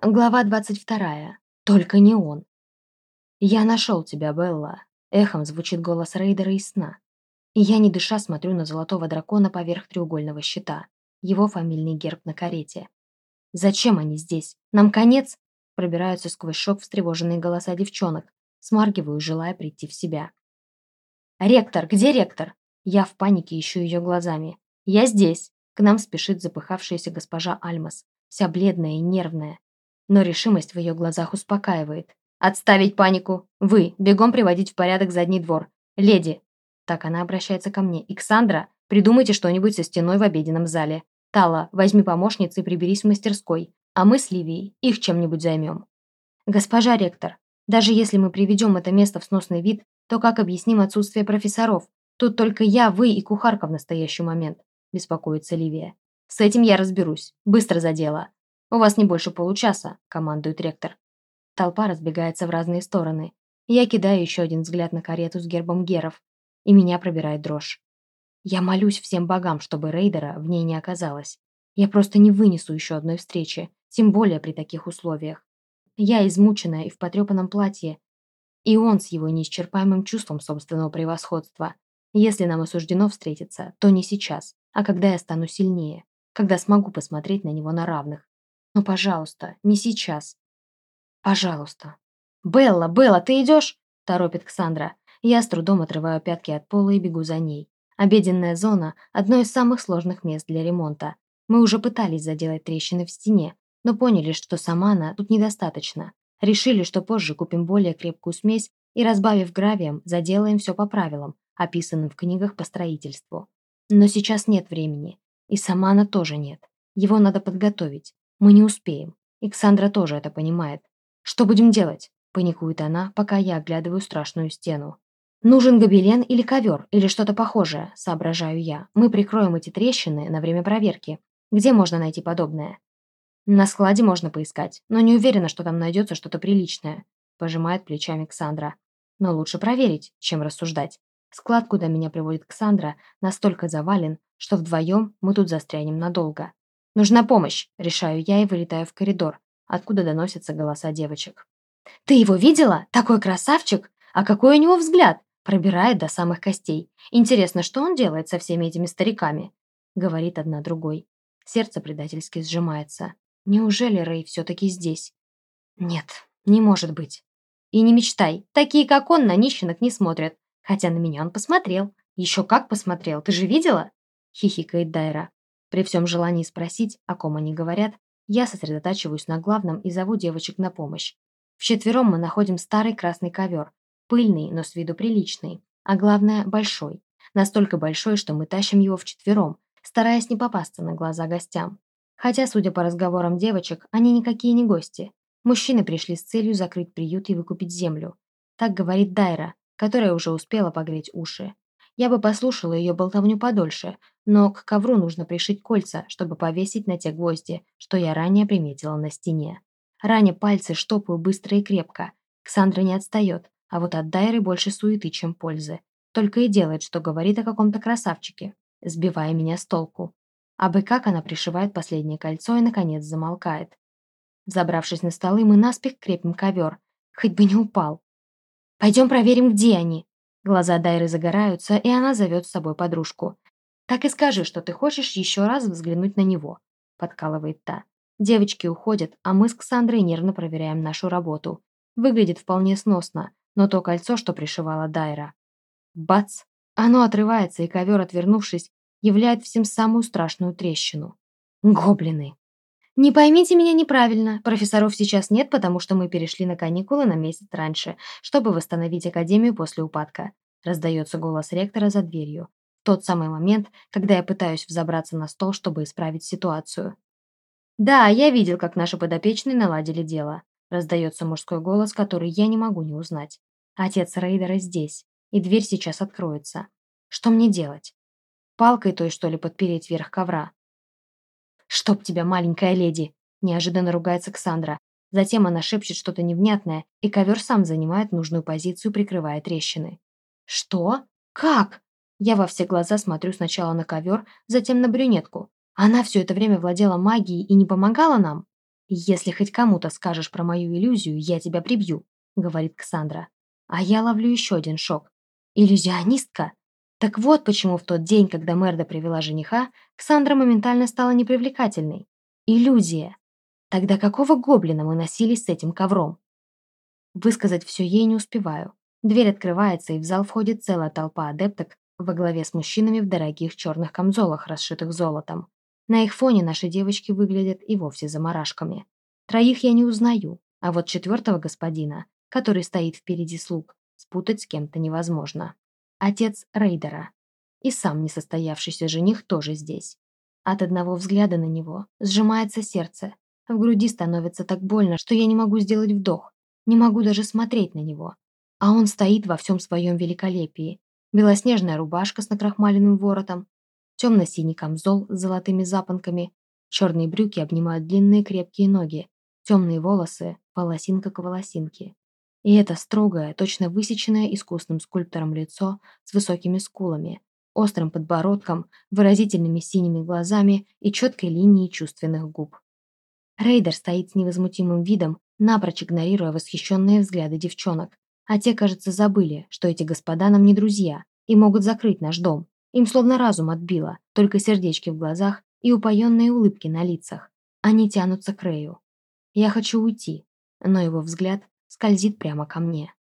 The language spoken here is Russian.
Глава 22. Только не он. «Я нашел тебя, Белла», — эхом звучит голос Рейдера из сна. Я, не дыша, смотрю на золотого дракона поверх треугольного щита. Его фамильный герб на карете. «Зачем они здесь? Нам конец?» Пробираются сквозь шок встревоженные голоса девчонок. Смаргиваю, желая прийти в себя. «Ректор! Где ректор?» Я в панике ищу ее глазами. «Я здесь!» К нам спешит запыхавшаяся госпожа Альмас, вся бледная и нервная но решимость в ее глазах успокаивает. «Отставить панику! Вы, бегом приводить в порядок задний двор! Леди!» Так она обращается ко мне. «Иксандра, придумайте что-нибудь со стеной в обеденном зале. Тала, возьми помощницы и приберись в мастерской, а мы с Ливией их чем-нибудь займем». «Госпожа ректор, даже если мы приведем это место в сносный вид, то как объясним отсутствие профессоров? Тут только я, вы и кухарка в настоящий момент», – беспокоится Ливия. «С этим я разберусь. Быстро за дело. «У вас не больше получаса», — командует ректор. Толпа разбегается в разные стороны. Я кидаю еще один взгляд на карету с гербом геров, и меня пробирает дрожь. Я молюсь всем богам, чтобы рейдера в ней не оказалось. Я просто не вынесу еще одной встречи, тем более при таких условиях. Я измученная и в потрепанном платье, и он с его неисчерпаемым чувством собственного превосходства. Если нам осуждено встретиться, то не сейчас, а когда я стану сильнее, когда смогу посмотреть на него на равных. Ну, пожалуйста, не сейчас. Пожалуйста. «Белла, Белла, ты идешь?» – торопит Ксандра. Я с трудом отрываю пятки от пола и бегу за ней. Обеденная зона – одно из самых сложных мест для ремонта. Мы уже пытались заделать трещины в стене, но поняли, что самана тут недостаточно. Решили, что позже купим более крепкую смесь и, разбавив гравием, заделаем все по правилам, описанным в книгах по строительству. Но сейчас нет времени. И самана тоже нет. Его надо подготовить. Мы не успеем. Иксандра тоже это понимает. Что будем делать? Паникует она, пока я оглядываю страшную стену. Нужен гобелен или ковер, или что-то похожее, соображаю я. Мы прикроем эти трещины на время проверки. Где можно найти подобное? На складе можно поискать, но не уверена, что там найдется что-то приличное. Пожимает плечами Ксандра. Но лучше проверить, чем рассуждать. Склад, куда меня приводит Ксандра, настолько завален, что вдвоем мы тут застрянем надолго. «Нужна помощь!» – решаю я и вылетаю в коридор, откуда доносятся голоса девочек. «Ты его видела? Такой красавчик! А какой у него взгляд!» Пробирает до самых костей. «Интересно, что он делает со всеми этими стариками?» Говорит одна другой. Сердце предательски сжимается. Неужели Рэй все-таки здесь? Нет, не может быть. И не мечтай, такие, как он, на нищенок не смотрят. Хотя на меня он посмотрел. Еще как посмотрел, ты же видела? Хихикает Дайра. При всем желании спросить, о ком они говорят, я сосредотачиваюсь на главном и зову девочек на помощь. Вчетвером мы находим старый красный ковер, пыльный, но с виду приличный, а главное – большой. Настолько большой, что мы тащим его вчетвером, стараясь не попасться на глаза гостям. Хотя, судя по разговорам девочек, они никакие не гости. Мужчины пришли с целью закрыть приют и выкупить землю. Так говорит Дайра, которая уже успела погреть уши. Я бы послушала ее болтовню подольше, но к ковру нужно пришить кольца, чтобы повесить на те гвозди, что я ранее приметила на стене. Ранее пальцы штопаю быстро и крепко. Ксандра не отстает, а вот от Дайры больше суеты, чем пользы. Только и делает, что говорит о каком-то красавчике, сбивая меня с толку. А бы как она пришивает последнее кольцо и, наконец, замолкает. Забравшись на столы, мы наспех крепим ковер. Хоть бы не упал. «Пойдем проверим, где они», Глаза Дайры загораются, и она зовет с собой подружку. «Так и скажи, что ты хочешь еще раз взглянуть на него», – подкалывает та. Девочки уходят, а мы с Ксандрой нервно проверяем нашу работу. Выглядит вполне сносно, но то кольцо, что пришивала Дайра. Бац! Оно отрывается, и ковер, отвернувшись, являет всем самую страшную трещину. Гоблины! «Не поймите меня неправильно. Профессоров сейчас нет, потому что мы перешли на каникулы на месяц раньше, чтобы восстановить академию после упадка». Раздается голос ректора за дверью. Тот самый момент, когда я пытаюсь взобраться на стол, чтобы исправить ситуацию. «Да, я видел, как наши подопечные наладили дело», раздается мужской голос, который я не могу не узнать. Отец Рейдера здесь, и дверь сейчас откроется. Что мне делать? Палкой той, что ли, подпереть вверх ковра? «Чтоб тебя, маленькая леди!» Неожиданно ругается Ксандра. Затем она шепчет что-то невнятное, и ковер сам занимает нужную позицию, прикрывая трещины. «Что? Как?» Я во все глаза смотрю сначала на ковер, затем на брюнетку. Она все это время владела магией и не помогала нам? «Если хоть кому-то скажешь про мою иллюзию, я тебя прибью», — говорит Ксандра. А я ловлю еще один шок. Иллюзионистка? Так вот почему в тот день, когда Мерда привела жениха, Ксандра моментально стала непривлекательной. Иллюзия. Тогда какого гоблина мы носились с этим ковром? Высказать все ей не успеваю. Дверь открывается, и в зал входит целая толпа адепток во главе с мужчинами в дорогих черных камзолах, расшитых золотом. На их фоне наши девочки выглядят и вовсе заморашками. Троих я не узнаю, а вот четвертого господина, который стоит впереди слуг, спутать с кем-то невозможно. Отец Рейдера. И сам несостоявшийся жених тоже здесь. От одного взгляда на него сжимается сердце. В груди становится так больно, что я не могу сделать вдох, не могу даже смотреть на него. А он стоит во всем своем великолепии. Белоснежная рубашка с накрахмаленным воротом, темно-синий камзол с золотыми запонками, черные брюки обнимают длинные крепкие ноги, темные волосы, волосинка к волосинке. И это строгое, точно высеченное искусным скульптором лицо с высокими скулами, острым подбородком, выразительными синими глазами и четкой линией чувственных губ. Рейдер стоит с невозмутимым видом, напрочь игнорируя восхищенные взгляды девчонок. А те, кажется, забыли, что эти господа нам не друзья и могут закрыть наш дом. Им словно разум отбило, только сердечки в глазах и упоенные улыбки на лицах. Они тянутся к Рэю. Я хочу уйти, но его взгляд скользит прямо ко мне.